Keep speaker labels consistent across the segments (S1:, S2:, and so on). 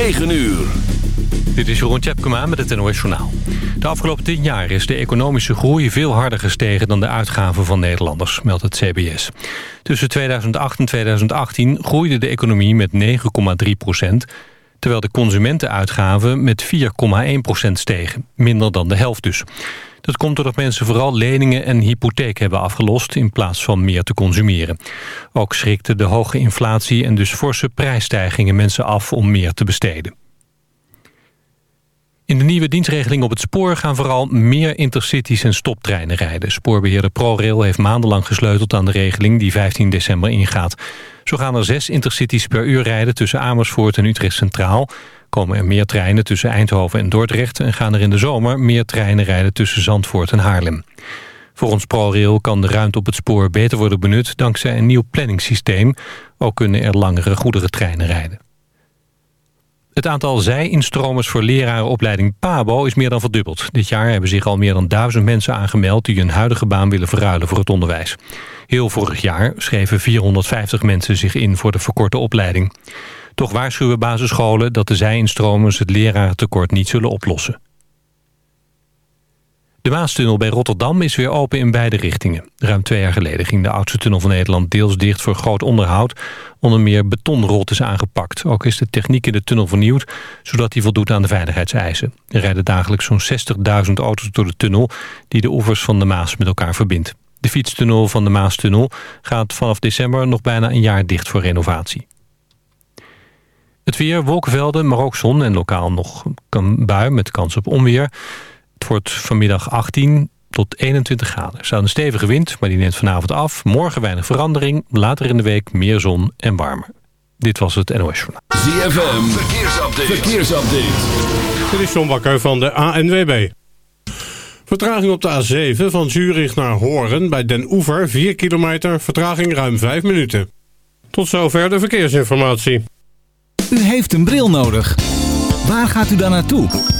S1: 9 uur.
S2: Dit is Jeroen Tjepkema met het NOS Journaal. De afgelopen 10 jaar is de economische groei veel harder gestegen... dan de uitgaven van Nederlanders, meldt het CBS. Tussen 2008 en 2018 groeide de economie met 9,3 procent... terwijl de consumentenuitgaven met 4,1 procent stegen. Minder dan de helft dus. Dat komt doordat mensen vooral leningen en hypotheek hebben afgelost... in plaats van meer te consumeren. Ook schrikte de hoge inflatie en dus forse prijsstijgingen mensen af om meer te besteden. In de nieuwe dienstregeling op het spoor gaan vooral meer intercities en stoptreinen rijden. Spoorbeheerder ProRail heeft maandenlang gesleuteld aan de regeling die 15 december ingaat. Zo gaan er zes intercities per uur rijden tussen Amersfoort en Utrecht Centraal. Komen er meer treinen tussen Eindhoven en Dordrecht... en gaan er in de zomer meer treinen rijden tussen Zandvoort en Haarlem. Volgens ProRail kan de ruimte op het spoor beter worden benut... dankzij een nieuw planningssysteem. Ook kunnen er langere goederentreinen rijden. Het aantal zij-instromers voor lerarenopleiding PABO is meer dan verdubbeld. Dit jaar hebben zich al meer dan duizend mensen aangemeld... die hun huidige baan willen verruilen voor het onderwijs. Heel vorig jaar schreven 450 mensen zich in voor de verkorte opleiding. Toch waarschuwen basisscholen dat de zij-instromers het lerarentekort niet zullen oplossen. De Maastunnel bij Rotterdam is weer open in beide richtingen. Ruim twee jaar geleden ging de oudste tunnel van Nederland deels dicht voor groot onderhoud. Onder meer betonrot is aangepakt. Ook is de techniek in de tunnel vernieuwd, zodat die voldoet aan de veiligheidseisen. Er rijden dagelijks zo'n 60.000 auto's door de tunnel die de oevers van de Maas met elkaar verbindt. De fietstunnel van de Maastunnel gaat vanaf december nog bijna een jaar dicht voor renovatie. Het weer, wolkenvelden, maar ook zon en lokaal nog een bui met kans op onweer. Het wordt vanmiddag 18 tot 21 graden. Er staat een stevige wind, maar die neemt vanavond af. Morgen weinig verandering, later in de week meer zon en warmer. Dit was het NOS Journaal.
S1: ZFM, verkeersupdate. verkeersupdate.
S3: Dit is John Bakker van de ANWB. Vertraging op de A7 van Zurich naar Horen bij Den Oever 4 kilometer, vertraging ruim 5 minuten. Tot zover de verkeersinformatie.
S4: U heeft een bril nodig. Waar gaat u dan naartoe?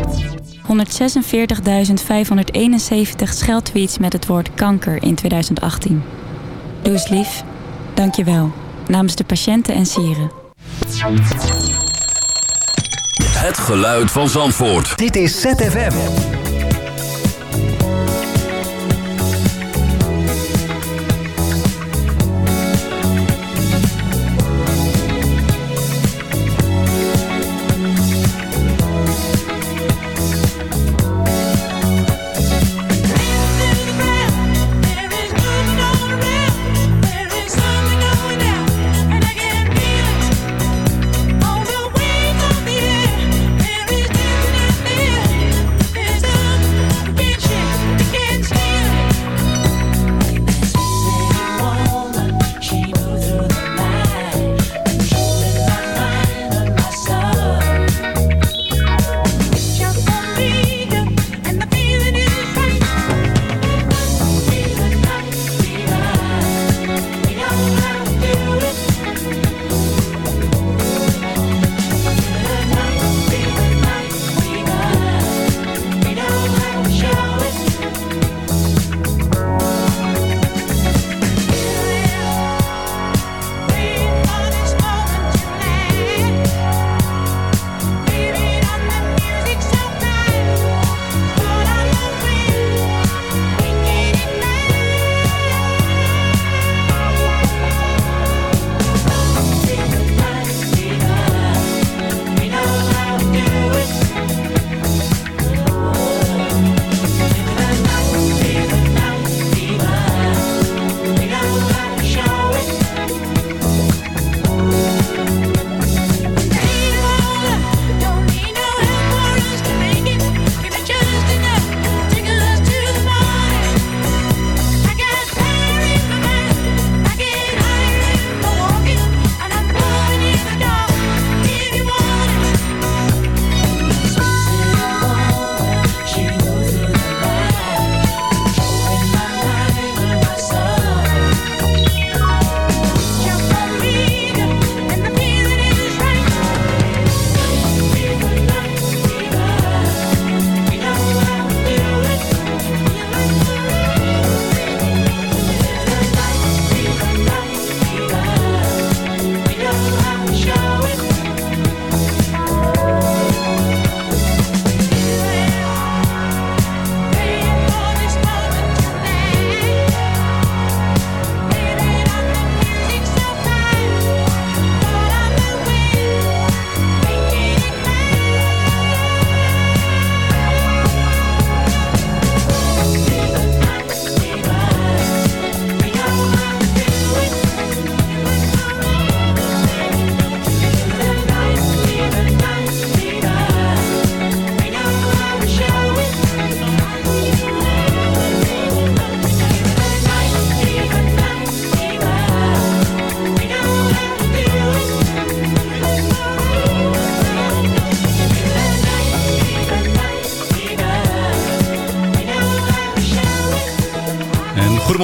S5: 146.571 scheldtweets met het woord kanker in 2018. Doe eens lief. Dank je wel. Namens de patiënten en sieren.
S1: Het geluid van Zandvoort.
S4: Dit is ZFM.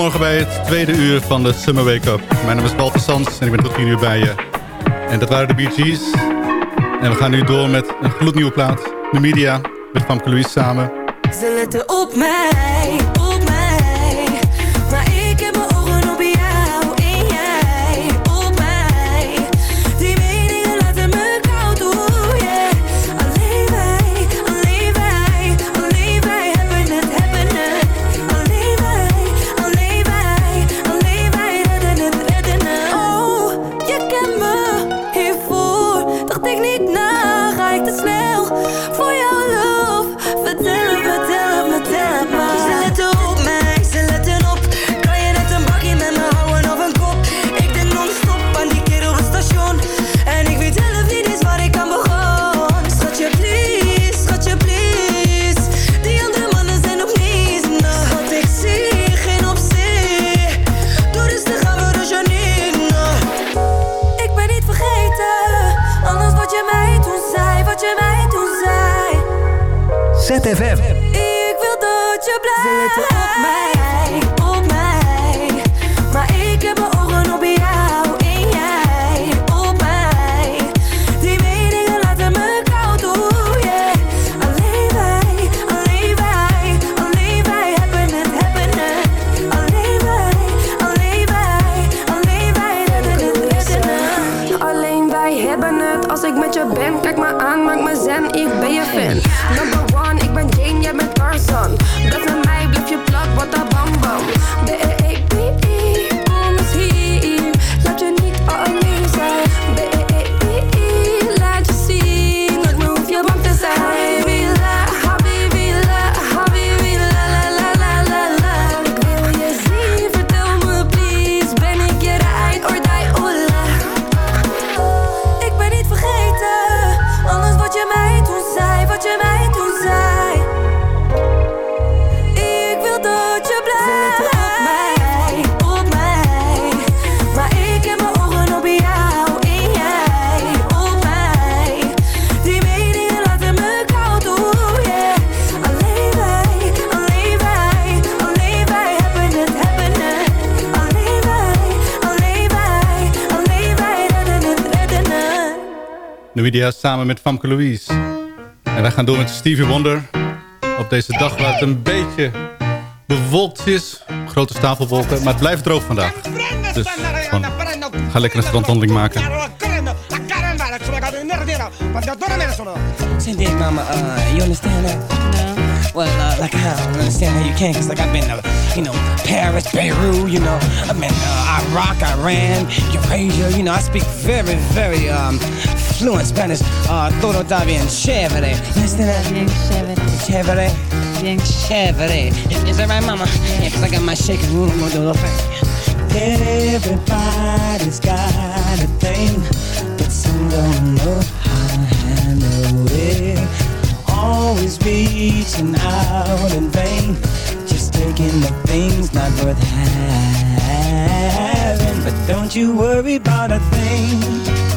S6: Goedemorgen bij het tweede uur van de Summer Wake Up. Mijn naam is Walter Sands en ik ben tot 10 uur bij je. En dat waren de Bee Gees. En we gaan nu door met een gloednieuwe plaat. De Media met Famke Louise samen.
S7: Ze letten op mij, op mij. Maar ik heb mijn
S4: ZFM.
S7: Ik wil dat je blijft.
S6: Nuidia samen met Famke Louise. En wij gaan door met Stevie Wonder. Op deze dag waar het een beetje bewolkt is. Grote stapelwolken, maar het blijft droog vandaag. Dus gewoon, ga lekker een strandwandeling maken.
S8: Send it, mama. Uh, you understand that? Well, uh, like I don't understand how you can, cause like I've been to, you know, Paris, Beirut, you know, I've been uh, Iraq, Iran, Eurasia, you know, I speak very, very um, fluent Spanish. Uh, todo está bien chévere. Bien chévere. Bien chévere. Is, that right, mama? Yeah, cause I got my shaking room, gonna do a thing.
S9: Everybody's got a thing, but some don't know how to handle it. Always reaching out in vain, just taking the things not worth having. But don't you worry about a thing.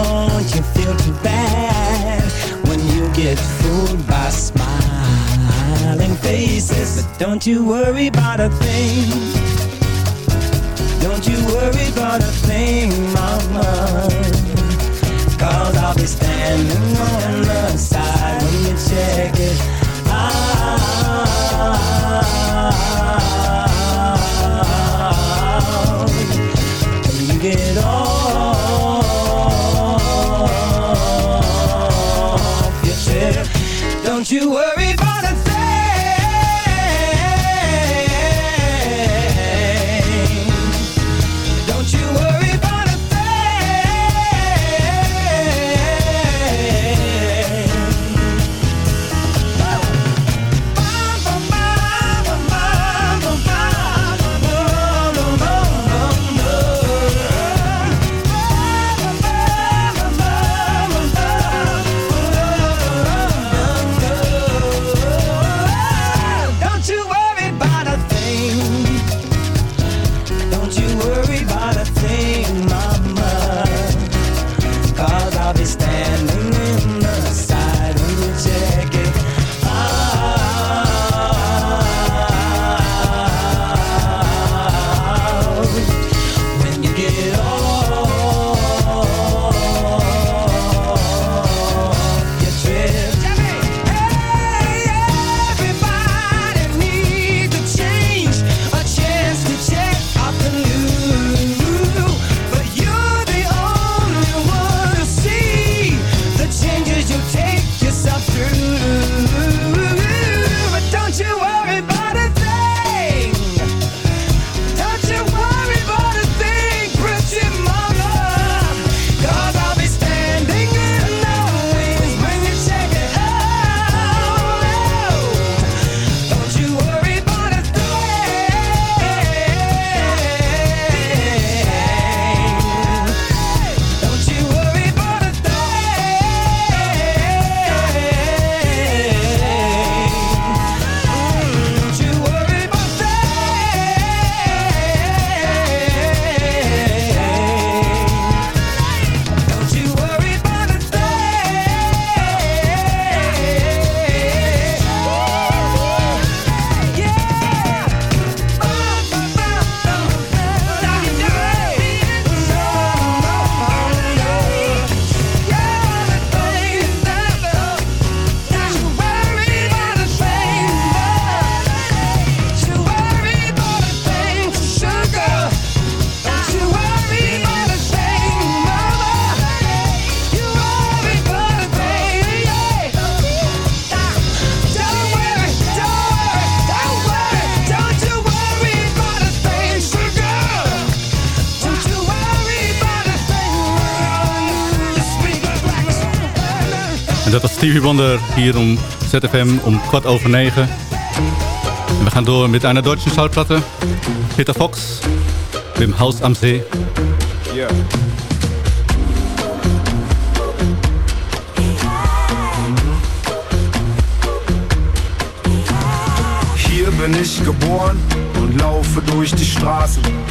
S9: don't you worry about a thing. Don't you worry about a thing, mama. Cause I'll be standing on the side when you check it out. When you get off your chair, don't you worry
S6: dat was Stevie Wonder hier om ZFM om kwart over negen. En we gaan door met een Duitse Schallplatte. Peter Fox, dem Haus am See.
S10: Ja. Hier bin ich geboren und laufe durch die Straßen.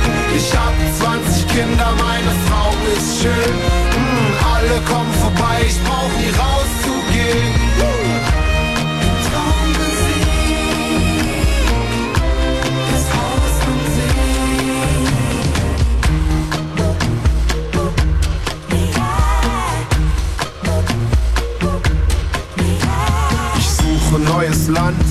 S10: Ich hab 20 Kinder, meine Frau ist schön. Mm, alle kommen vorbei, ich brauch nie rauszugehen. Das Haus am Ich suche neues Land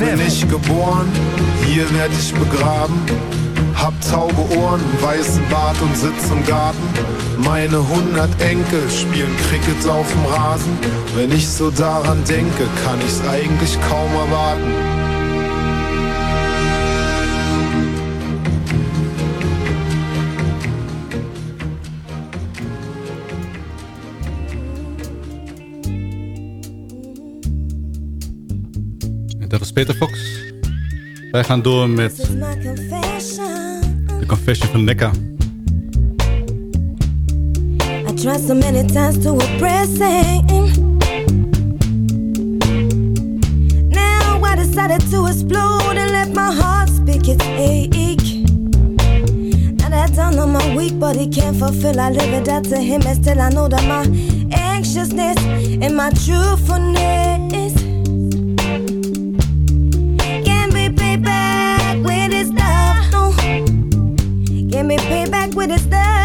S10: Hier bin ich geboren, hier werde ich begraben. Taube Ohren, weißen Bart und sitz im Garten. Meine hundert Enkel spielen Cricket auf dem Rasen. Wenn ich so daran denke, kann ich's eigentlich kaum erwarten.
S6: En dat was Peter Fox. Wij gaan door met Confession van Nekka.
S11: I tried so many times to oppress it. Now I decided to explode and let my heart speak its ache. That I know my weak body can't fulfill, I live it out to him, and still I know that my anxiousness and my truthfulness when it's there.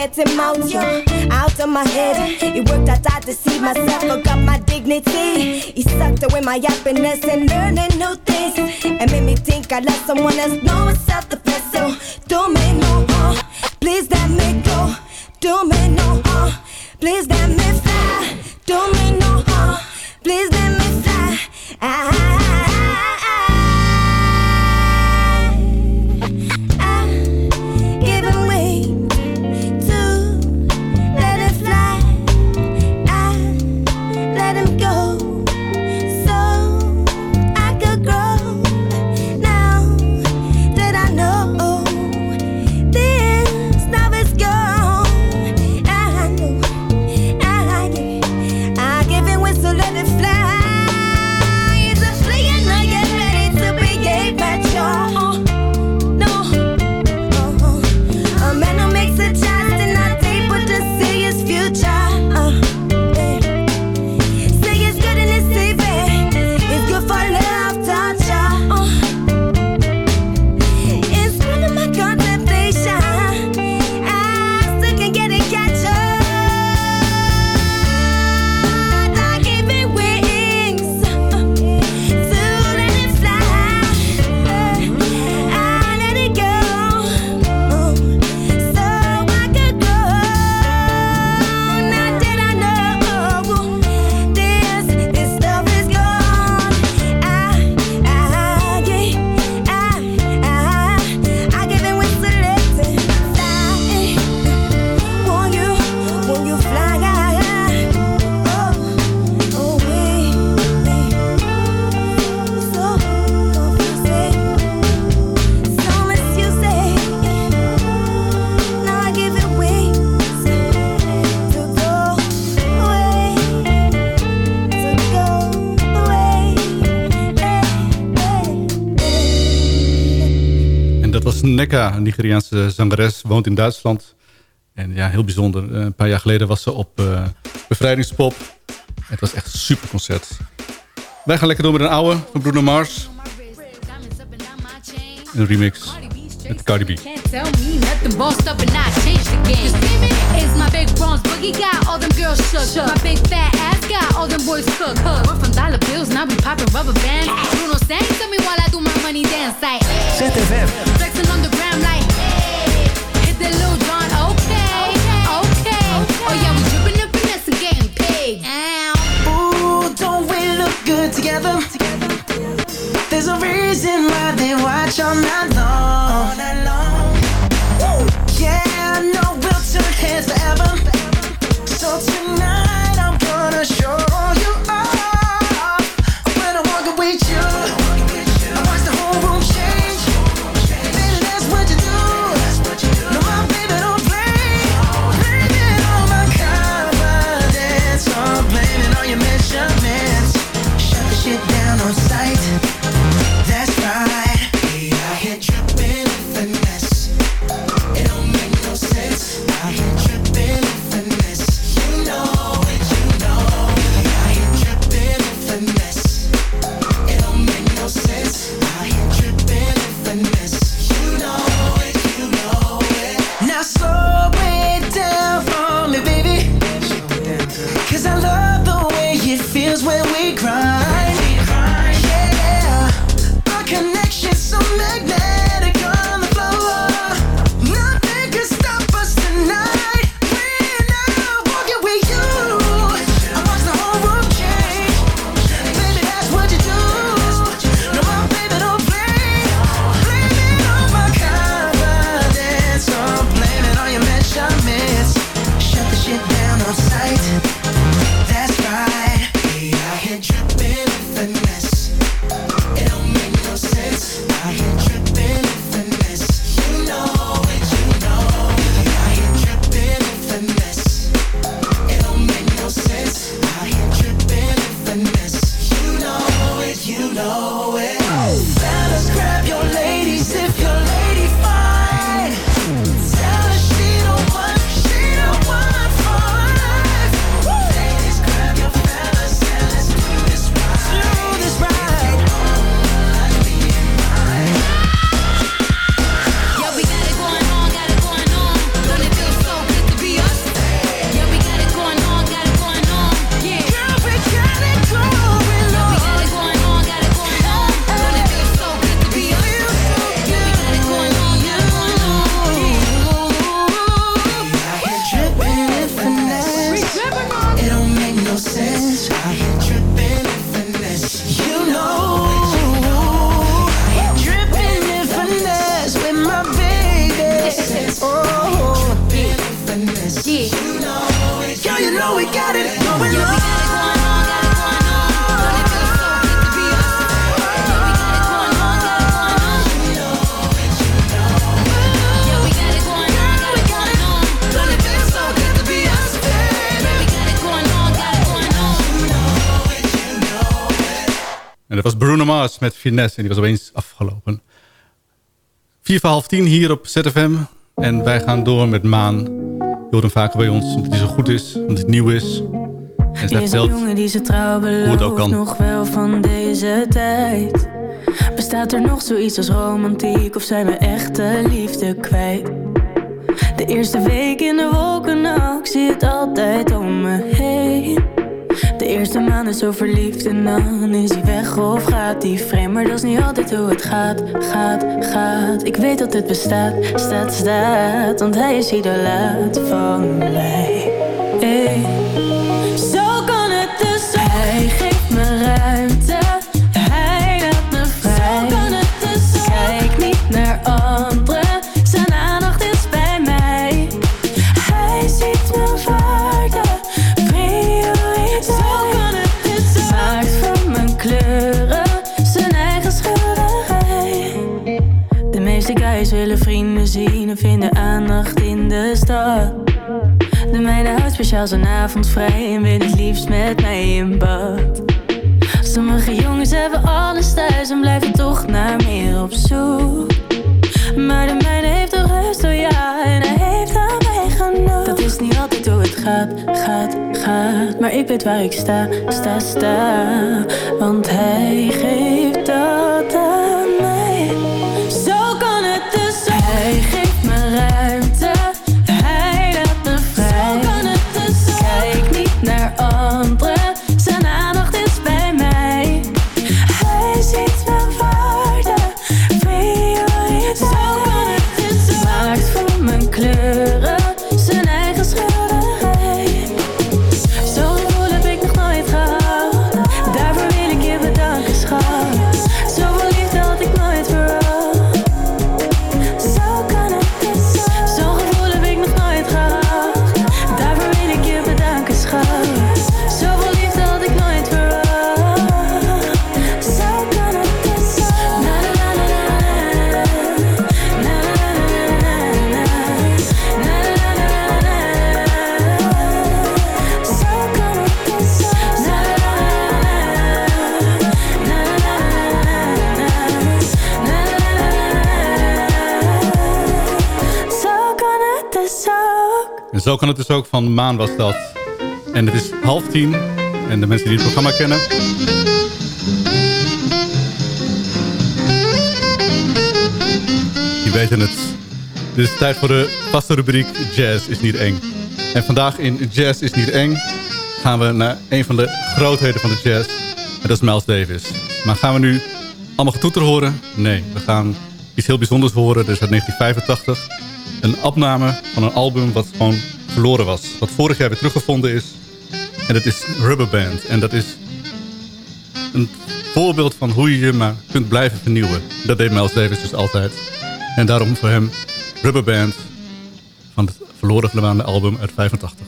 S11: Get him out, yo, out of my head. It worked out, I deceived myself, forgot my dignity. He sucked away my happiness and learning new things, and made me think I love someone else. No it's self-defense, so do me no harm. Please let me go. Do me no harm. Please let me fly. Do me no harm. Please let me fly. I,
S6: Nekka, een Nigeriaanse zangeres, woont in Duitsland. En ja, heel bijzonder. Eh, Een paar jaar geleden was ze op eh, Bevrijdingspop. Het was echt een super concert. Wij gaan lekker door met een oude van Bruno Mars. Een remix met Cardi B.
S12: Can't tell me nothing, bossed up and I changed the game. It's my big bronze boogie got all them girls shook. My big fat ass got all them boys cook. We're from dollar bills, now we popping rubber bands. Bruno sang to me while I do my money dance like.
S13: ZFM.
S12: Flexing on the gram like. Hit the Lil Jon, okay, okay. Oh yeah, we dripping and getting paid.
S9: Ooh, don't we look good together? There's a reason why they watch all night long. Woo!
S6: En dat was Bruno Mars met Finesse. En die was opeens afgelopen. Vier voor half tien hier op ZFM. En wij gaan door met Maan. Je hoort hem vaker bij ons, omdat hij zo goed is. Omdat het nieuw is. En vertelt
S13: jongen die ze trouw
S6: ook
S13: belooft, nog wel van deze tijd. Bestaat er nog zoiets als romantiek of zijn we echte liefde kwijt? De eerste week in de wolken, nou, ik zie het altijd om me heen. De eerste maand is zo verliefd en dan is hij weg of gaat hij vreemd. Maar dat is niet altijd hoe het gaat, gaat, gaat. Ik weet dat het bestaat, staat, staat. Want hij is idolaat van mij. Hey. Vrienden vinden aandacht in de stad. De meide houdt speciaal zijn avond vrij en wil het liefst met mij in bad. Sommige jongens hebben alles thuis en blijven toch naar meer op zoek. Maar de mijne heeft toch rust, oh ja, en hij heeft aan mij genoeg. Dat is niet altijd hoe het gaat, gaat, gaat. Maar ik weet waar ik sta, sta, sta. Want hij geeft het dus ook
S6: van Maan was dat. En het is half tien. En de mensen die het programma kennen... Die weten het. Dit is tijd voor de vaste rubriek Jazz is niet eng. En vandaag in Jazz is niet eng... gaan we naar een van de grootheden van de jazz. En dat is Miles Davis. Maar gaan we nu allemaal getoeter horen? Nee, we gaan iets heel bijzonders horen. Is uit 1985. Een opname van een album wat gewoon verloren was. Wat vorig jaar weer teruggevonden is. En dat is Rubber Band. En dat is een voorbeeld van hoe je je maar kunt blijven vernieuwen. Dat deed Miles Davis dus altijd. En daarom voor hem Rubber Band van het verloren gewaande album uit 85.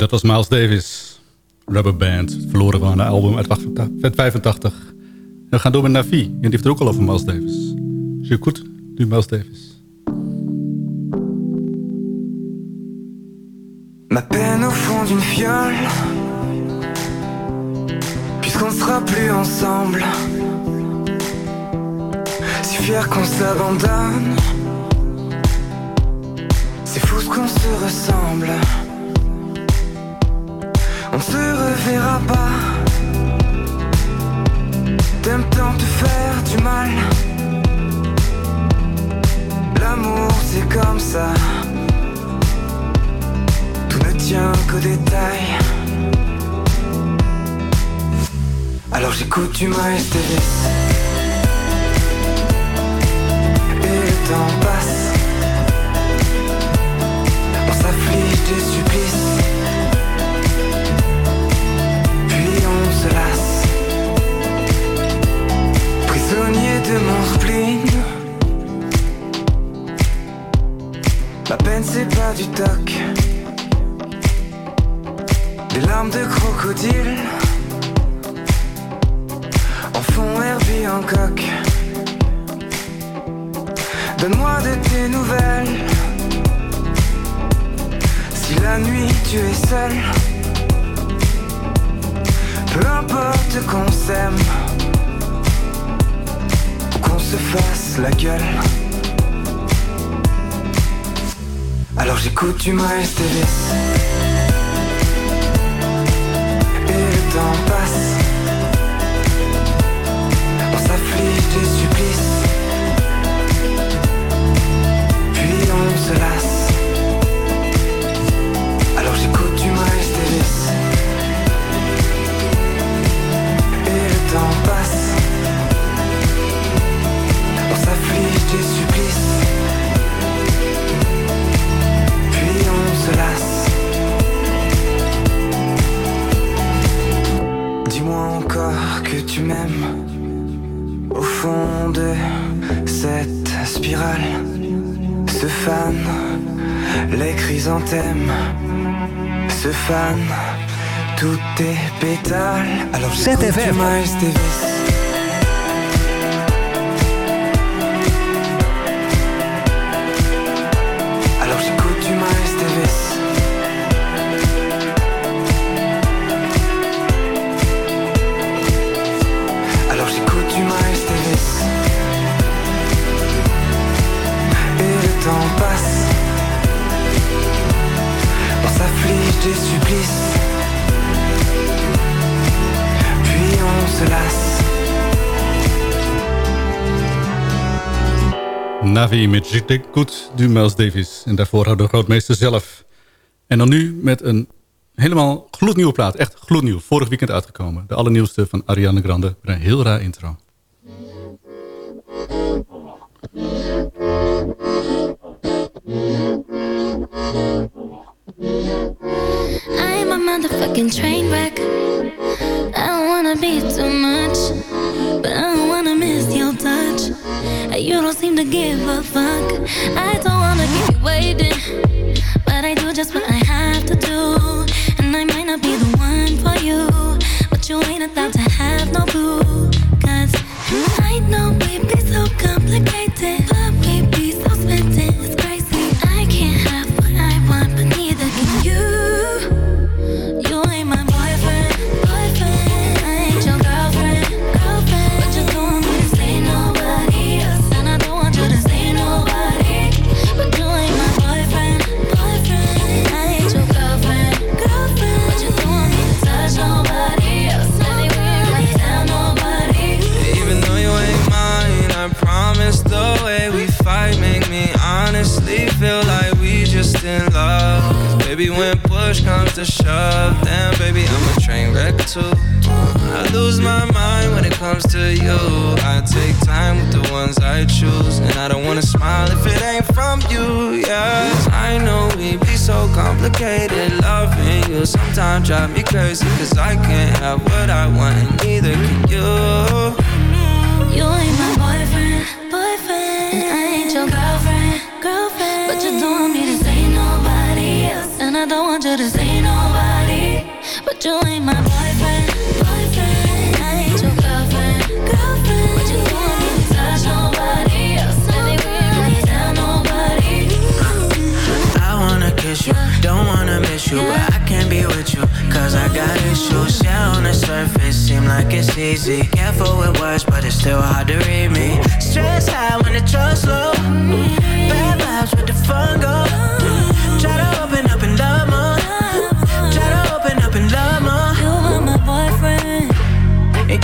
S6: Dat was Miles Davis. Rubber Band. Verloren van een album uit 85. En we gaan door met Navi. En die heeft er ook al over Miles Davis. J'écoute du Miles Davis.
S14: Ma peine au fond d'une fiole Puisqu'on sera plus ensemble Si fier qu'on s'abandonne C'est fou ce qu'on se ressemble On se reverra pas T'aimes tant te faire du mal L'amour c'est comme ça tout ne tient qu'aux détails. Alors j'écoute du Miles Davis. Et le temps passe. On s'afflige des supplices. De mon. La peine c'est pas du toc. Des larmes de crocodile En fond Herbie en coq Donne-moi de tes nouvelles Si la nuit tu es seul Peu importe qu'on s'aime se fasse la gueule Alors j'écoute du Miles Davis et le temps passe.
S4: ZFM.
S6: Navi met J'étais goed du Miles Davis. En daarvoor hadden de grootmeester zelf. En dan nu met een helemaal gloednieuwe plaat. Echt gloednieuw. Vorig weekend uitgekomen. De allernieuwste van Ariana Grande. Met een heel raar intro.
S13: motherfucking train wreck. I don't wanna be too much But I don't wanna miss your touch. You don't seem to give a fuck. I don't wanna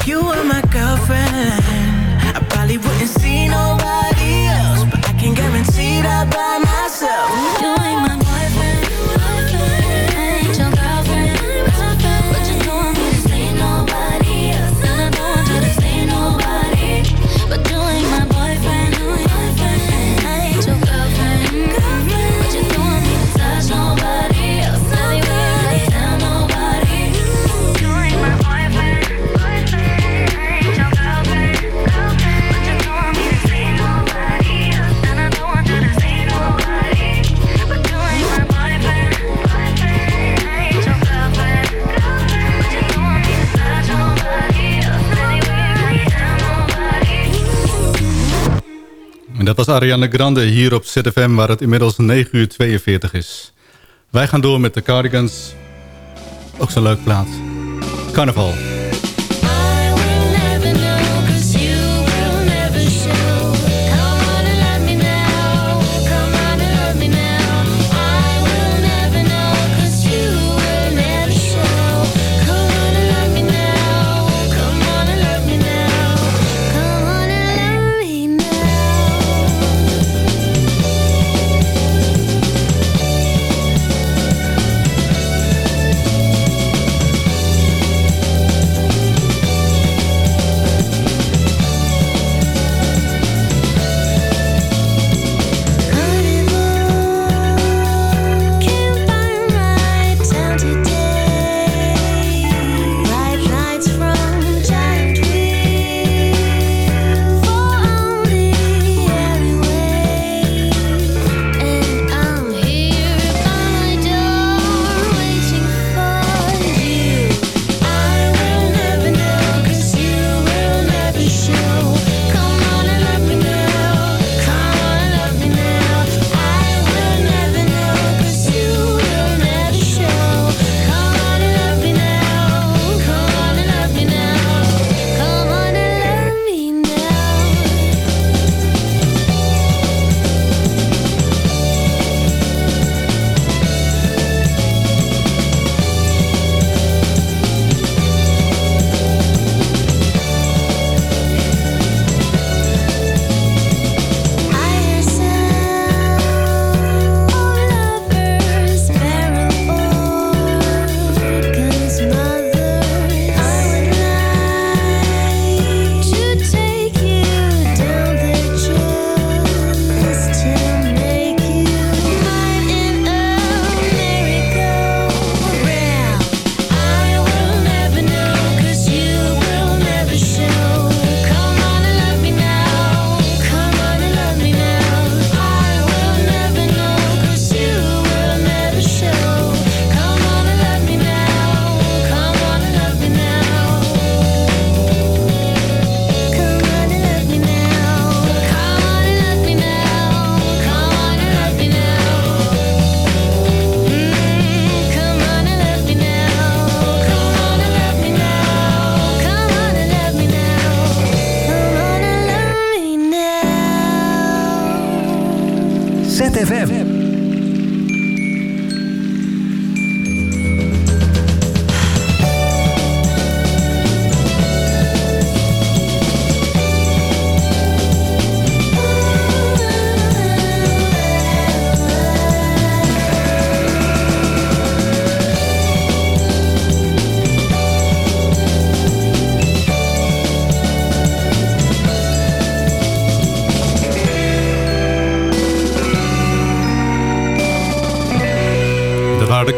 S13: You
S14: were my girlfriend. I probably wouldn't see
S6: dat was Ariana Grande hier op ZFM... waar het inmiddels 9 uur 42 is. Wij gaan door met de Cardigans. Ook zo'n leuk plaat. Carnaval.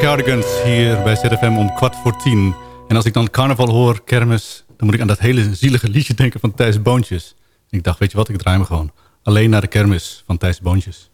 S15: Cardigans hier bij ZFM om kwart voor tien. En als ik dan carnaval hoor, kermis... dan moet ik aan dat hele zielige liedje denken van Thijs Boontjes. En ik dacht, weet je wat, ik draai me gewoon. Alleen naar de kermis van Thijs Boontjes.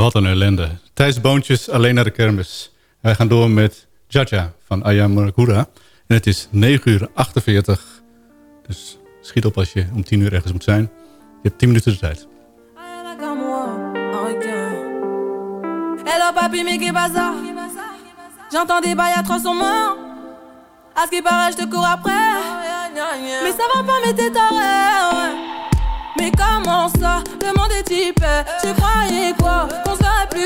S6: Wat een
S15: ellende. Thijs Boontjes alleen naar de kermis. Wij gaan door met Jaja van Aya Murakura. En het is 9 uur 48. Dus schiet op als je om 10 uur ergens moet zijn. Je hebt 10 minuten de tijd.
S16: Hello papi, mais qu'est bazar J'entends des bails atroces en main. À ce qui paraît, je te cours après. Mais ça va pas, mais t'es taré. Mais comment ça Le monde est typé. Tu croyais quoi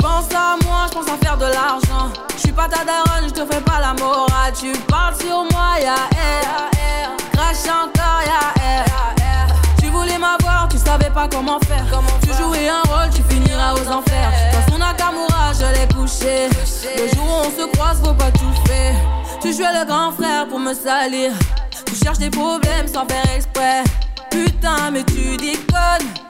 S16: Penses à moi, je pense à faire de l'argent. Je suis pas ta daronne, je te fais pas la morale. Tu parles sur moi, y'a air. Crash cherchais encore, yeah, yeah. Tu voulais m'avoir, tu savais pas comment faire. tu jouais un rôle, tu finiras aux enfers. Dans son Nakamura, je l'ai couché. Le jour où on se croise, faut pas tout faire. Tu jouais le grand frère pour me salir. Tu cherches des problèmes sans faire exprès. Putain, mais tu déconnes.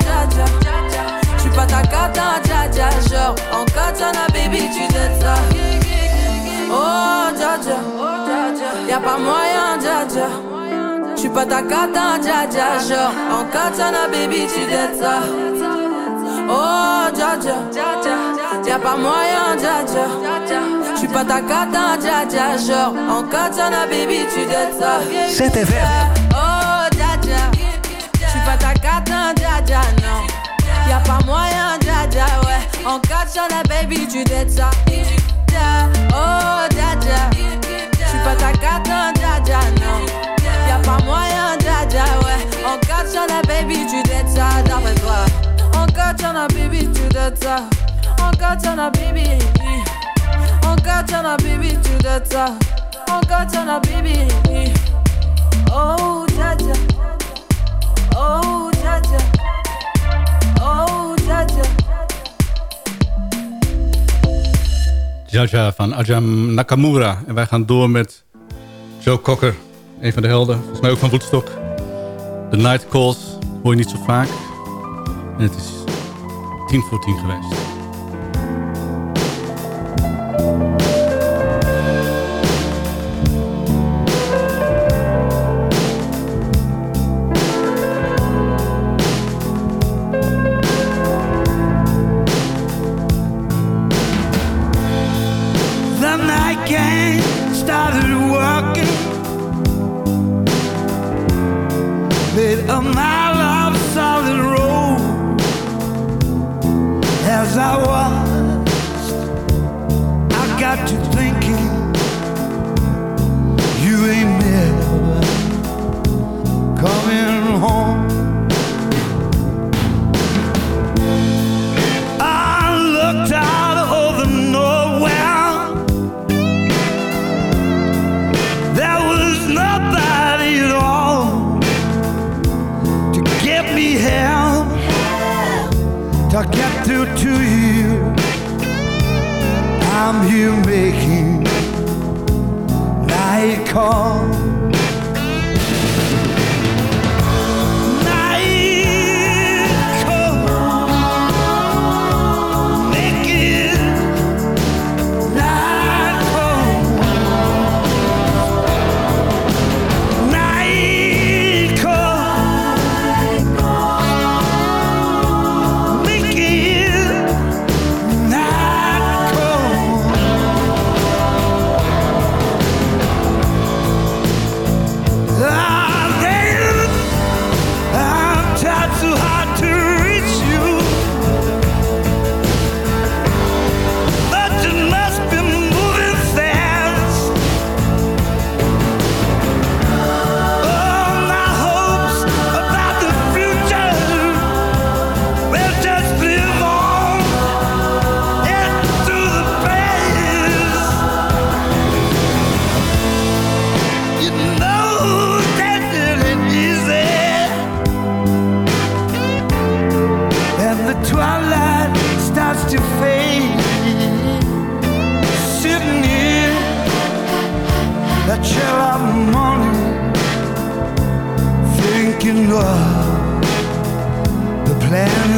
S16: Oh, dja dja. Y'a pas moyen, dja dja. J'suis pas ta cata, dja dja. Genre, en katana, baby, tu dettes ça. Oh, dja dja. Y'a pas moyen, dja dja. J'suis pas ta cata, dja dja. Genre, en katana, baby, tu dettes ça.
S4: ZFM.
S16: Oh, dja dja. J'suis pas ta cata, dja dja, non. Y'a pas moyen, dja dja, ouais. En katana, baby, tu dettes ça. Jaja, oh Jaja. Je suis pas ta carte, Jaja, non. Y'a pas moyen, Jaja, ouais. Encore t'en as, baby, tu dettes ça dans mes doigts. Encore t'en as, baby, tu dettes ça. Encore t'en as, baby. Encore t'en as, baby, tu dettes ça. Encore t'en as, baby. Oh Jaja, oh Jaja, oh Jaja.
S17: Jaja van Ajam Nakamura. En wij gaan door met Joe Cocker. Een van de helden. Volgens mij ook van Woodstock. The Night Calls. Hoor je niet zo vaak. En het is tien voor tien geweest.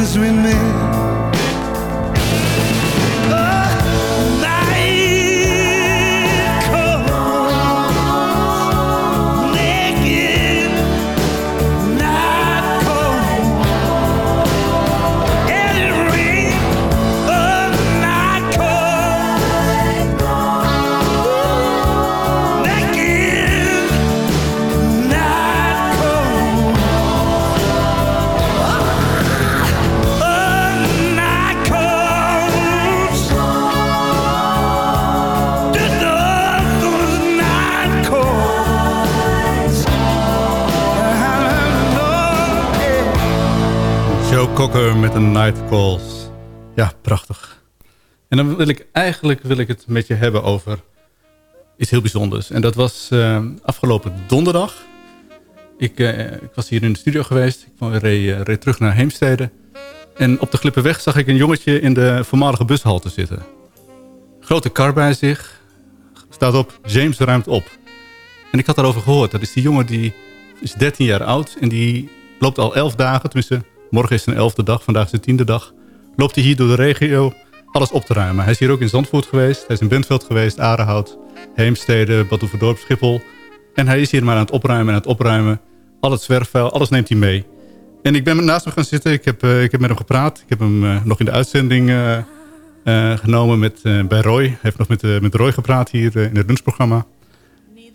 S18: Plans we made.
S6: Cocker met een Night Calls. Ja, prachtig. En dan wil ik eigenlijk wil ik het met je hebben over iets heel bijzonders. En dat was uh, afgelopen donderdag. Ik, uh, ik, was hier in de studio geweest. Ik reed, uh, reed terug naar Heemstede. En op de Glippenweg zag ik een jongetje in de voormalige bushalte zitten. Grote kar bij zich. Staat op, James ruimt op. En ik had daarover gehoord. Dat is die jongen die is 13 jaar oud. En die loopt al 11 dagen, tenminste morgen is een 11e dag, vandaag is de tiende dag. Loopt hij hier door de regio alles op te ruimen. Hij is hier ook in Zandvoort geweest. Hij is in Bentveld geweest, Arenhout, Heemstede, Badhoevedorp, Schiphol. En hij is hier maar aan het opruimen en aan het opruimen. Al het zwerfvuil, alles neemt hij mee. En ik ben naast hem gaan zitten. Ik heb, uh, ik heb met hem gepraat. Ik heb hem uh, nog in de uitzending uh, genomen met, bij Roy. Hij heeft nog met, met Roy gepraat hier in het lunchprogramma.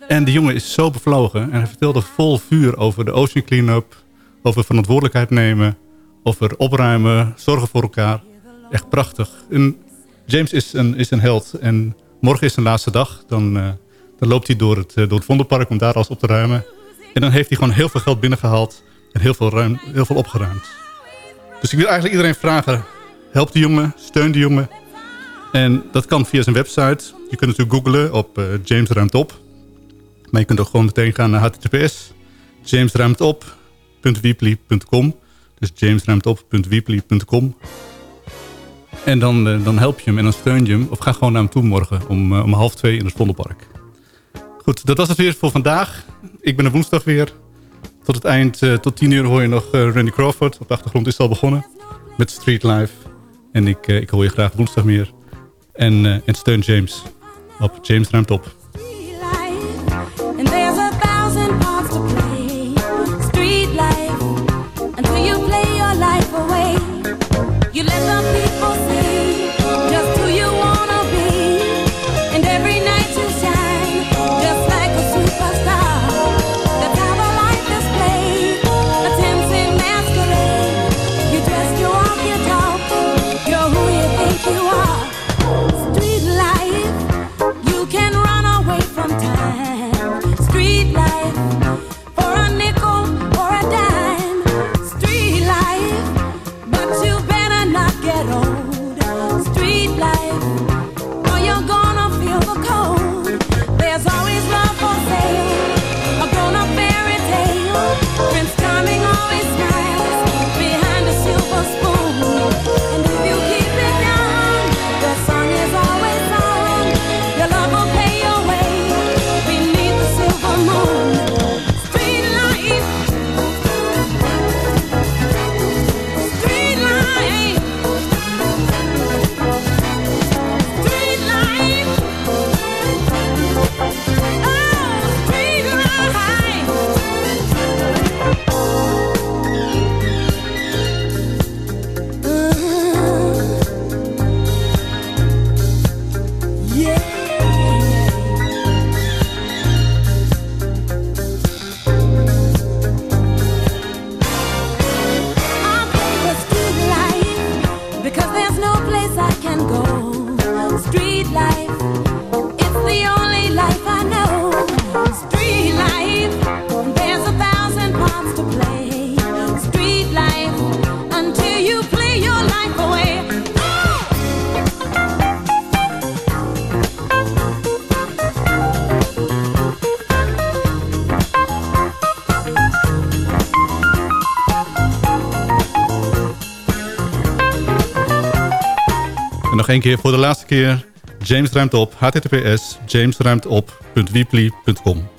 S6: En die jongen is zo bevlogen. En hij vertelde vol vuur over de Ocean Cleanup. Over verantwoordelijkheid nemen. Over opruimen. Zorgen voor elkaar. Echt prachtig. James is een, is een held. En morgen is zijn laatste dag. Dan, uh, dan loopt hij door het, door het Vondelpark om daar alles op te ruimen. En dan heeft hij gewoon heel veel geld binnengehaald. En heel veel, ruim, heel veel opgeruimd. Dus ik wil eigenlijk iedereen vragen. Help de jongen. Steun de jongen. En dat kan via zijn website. Je kunt natuurlijk googlen op uh, James Ruimt Op. Maar je kunt ook gewoon meteen gaan naar https jamesruimtop.weebly.com Dus jamesruimtop.weebly.com En dan, uh, dan help je hem en dan steun je hem. Of ga gewoon naar hem toe morgen om, uh, om half twee in het Vondelpark. Goed, dat was het weer voor vandaag. Ik ben er woensdag weer. Tot het eind, uh, tot tien uur hoor je nog Randy Crawford. Op de achtergrond is het al begonnen met Street Life. En ik, ik hoor je graag woensdag meer. En, en steun James op James Ruimt. Één keer voor de laatste keer. James ruimt op. https jamesruimtop.weebly.com